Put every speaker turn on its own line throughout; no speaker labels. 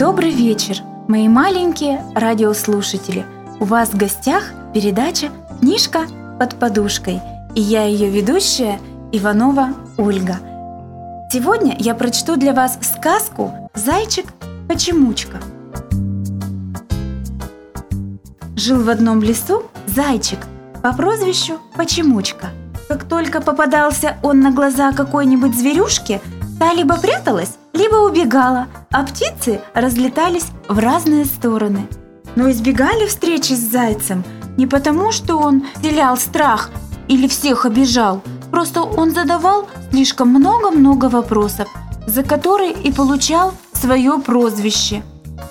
Добрый вечер, мои маленькие радиослушатели. У вас в гостях передача «Книжка под подушкой» и я ее ведущая Иванова Ольга. Сегодня я прочту для вас сказку «Зайчик-почемучка». Жил в одном лесу зайчик по прозвищу Почемучка. Как только попадался он на глаза какой-нибудь зверюшке, та либо пряталась, либо убегала, а птицы разлетались в разные стороны. Но избегали встречи с зайцем не потому, что он вселял страх или всех обижал, просто он задавал слишком много-много вопросов, за которые и получал свое прозвище.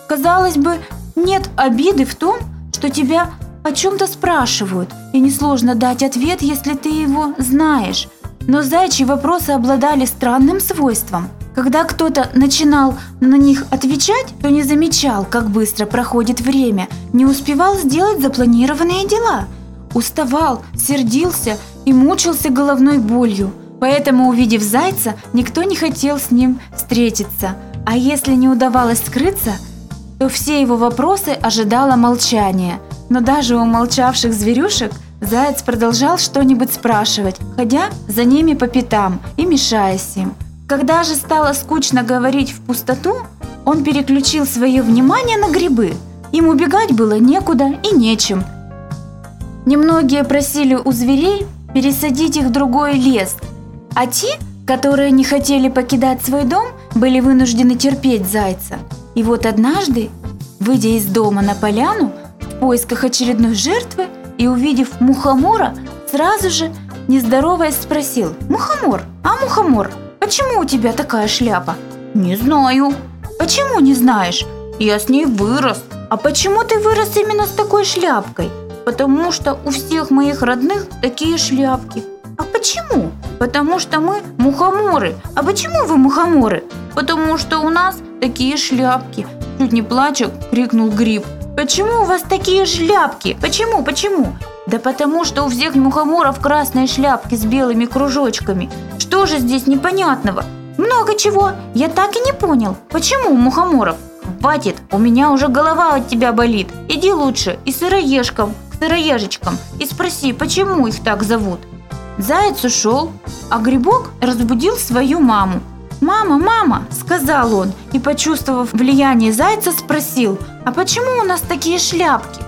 Казалось бы, нет обиды в том, что тебя о чем-то спрашивают, и несложно дать ответ, если ты его знаешь. Но зайчьи вопросы обладали странным свойством. Когда кто-то начинал на них отвечать, то не замечал, как быстро проходит время, не успевал сделать запланированные дела. Уставал, сердился и мучился головной болью. Поэтому, увидев зайца, никто не хотел с ним встретиться. А если не удавалось скрыться, то все его вопросы ожидало молчание. Но даже у молчавших зверюшек заяц продолжал что-нибудь спрашивать, ходя за ними по пятам и мешаясь им. Когда же стало скучно говорить в пустоту, он переключил свое внимание на грибы. Им убегать было некуда и нечем. Немногие просили у зверей пересадить их в другой лес, а те, которые не хотели покидать свой дом, были вынуждены терпеть зайца. И вот однажды, выйдя из дома на поляну в поисках очередной жертвы и увидев мухомора, сразу же, не здороваясь, спросил «Мухомор, а мухомор, почему у тебя такая шляпа?» «Не знаю». «Почему не знаешь?» «Я с ней вырос». «А почему ты вырос именно с такой шляпкой?» «Потому что у всех моих родных такие шляпки». «А почему?» «Потому что мы мухоморы». «А почему вы мухоморы?» «Потому что у нас такие шляпки». Чуть не плача, крикнул Гриб. «Почему у вас такие шляпки? Почему? Почему?» «Да потому что у всех мухоморов красные шляпки с белыми кружочками. Что же здесь непонятного?» «Много чего. Я так и не понял. Почему мухоморов?» «Хватит, у меня уже голова от тебя болит. Иди лучше и сыроежкам, к сыроежечкам и спроси, почему их так зовут». Заяц ушел, а грибок разбудил свою маму. «Мама, мама!» – сказал он и, почувствовав влияние зайца, спросил, «А почему у нас такие шляпки?»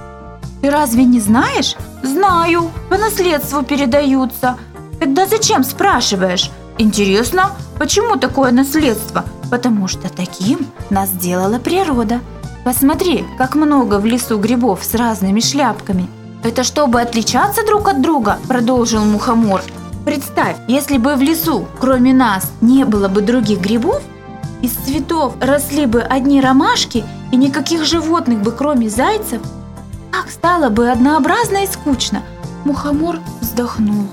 «Ты разве не знаешь?» «Знаю, по наследству передаются». «Тогда зачем спрашиваешь?» «Интересно, почему такое наследство?» «Потому что таким нас сделала природа». «Посмотри, как много в лесу грибов с разными шляпками». «Это чтобы отличаться друг от друга?» – продолжил мухомор. Представь, если бы в лесу, кроме нас, не было бы других грибов, из цветов росли бы одни ромашки и никаких животных бы, кроме зайцев, как стало бы однообразно и скучно. Мухомор вздохнул.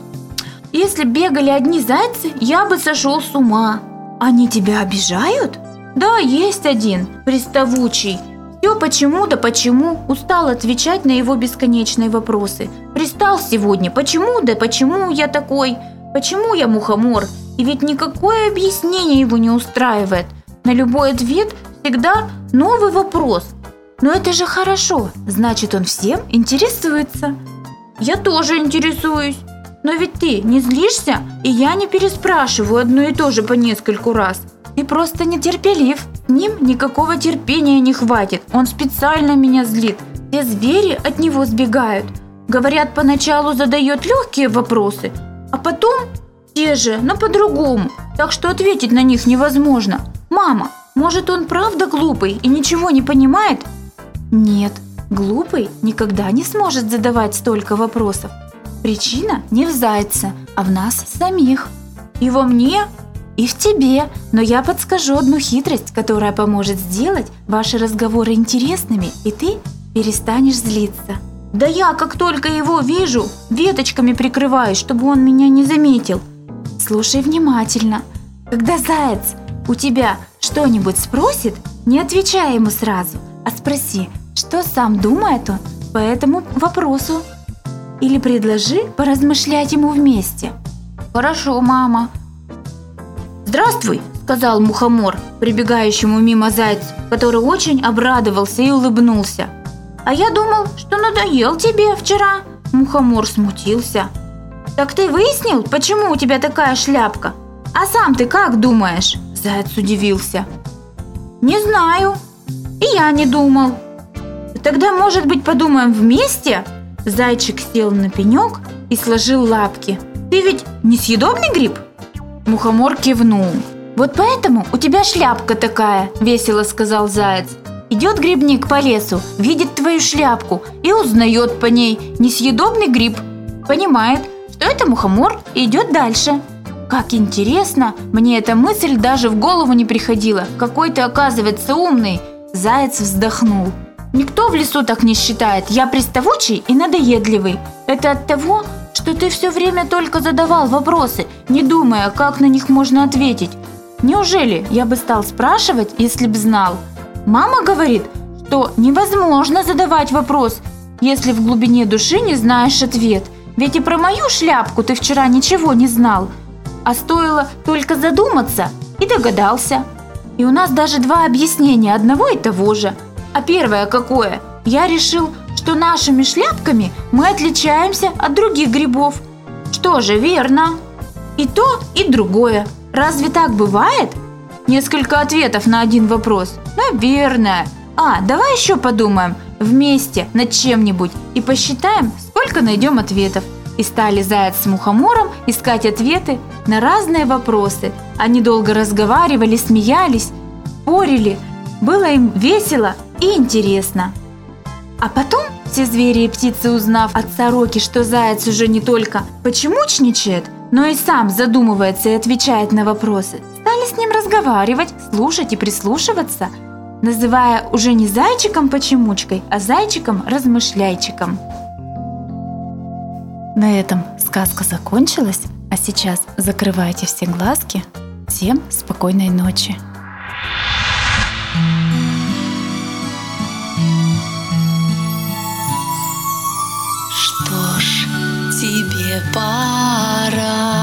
Если бегали одни зайцы, я бы сошел с ума. Они тебя обижают? Да, есть один, приставучий. Все почему да почему, устал отвечать на его бесконечные вопросы. Пристал сегодня, почему да почему я такой, почему я мухомор. И ведь никакое объяснение его не устраивает. На любой ответ всегда новый вопрос. Но это же хорошо, значит он всем интересуется. Я тоже интересуюсь. Но ведь ты не злишься, и я не переспрашиваю одно и то же по нескольку раз. Ты просто нетерпелив. Ним никакого терпения не хватит. Он специально меня злит. Все звери от него сбегают. Говорят, поначалу задает легкие вопросы, а потом те же, но по-другому. Так что ответить на них невозможно. Мама, может он правда глупый и ничего не понимает? Нет, глупый никогда не сможет задавать столько вопросов. Причина не в зайце, а в нас самих. И во мне, и в тебе. Но я подскажу одну хитрость, которая поможет сделать ваши разговоры интересными, и ты перестанешь злиться. Да я, как только его вижу, веточками прикрываюсь, чтобы он меня не заметил. Слушай внимательно. Когда заяц у тебя что-нибудь спросит, не отвечай ему сразу, а спроси, что сам думает он по этому вопросу. Или предложи поразмышлять ему вместе. Хорошо, мама. Здравствуй, сказал мухомор, прибегающему мимо зайцу, который очень обрадовался и улыбнулся. А я думал, что надоел тебе вчера. Мухомор смутился. Так ты выяснил, почему у тебя такая шляпка? А сам ты как думаешь? Заяц удивился. Не знаю. И я не думал. Тогда, может быть, подумаем вместе? Зайчик сел на пенек и сложил лапки. Ты ведь несъедобный гриб? Мухомор кивнул. Вот поэтому у тебя шляпка такая, весело сказал заяц. Идет грибник по лесу, видит твою шляпку и узнает по ней несъедобный гриб. Понимает, что это мухомор и идет дальше. Как интересно, мне эта мысль даже в голову не приходила. Какой ты, оказывается, умный. Заяц вздохнул. Никто в лесу так не считает. Я приставучий и надоедливый. Это от того, что ты все время только задавал вопросы, не думая, как на них можно ответить. Неужели я бы стал спрашивать, если б знал? Мама говорит, что невозможно задавать вопрос, если в глубине души не знаешь ответ. Ведь и про мою шляпку ты вчера ничего не знал. А стоило только задуматься и догадался. И у нас даже два объяснения одного и того же. А первое какое? Я решил, что нашими шляпками мы отличаемся от других грибов. Что же, верно. И то, и другое. Разве так бывает? Несколько ответов на один вопрос. Наверное. А, давай еще подумаем вместе над чем-нибудь и посчитаем, сколько найдем ответов. И стали заяц с мухомором искать ответы на разные вопросы. Они долго разговаривали, смеялись, спорили. Было им весело и интересно. А потом все звери и птицы, узнав от сороки, что заяц уже не только почемучничает, но и сам задумывается и отвечает на вопросы, стали с ним разговаривать, слушать и прислушиваться, называя уже не зайчиком-почемучкой, а зайчиком-размышляйчиком. На этом сказка закончилась, а сейчас закрывайте все глазки. Всем спокойной ночи.
Что ж, тебе пора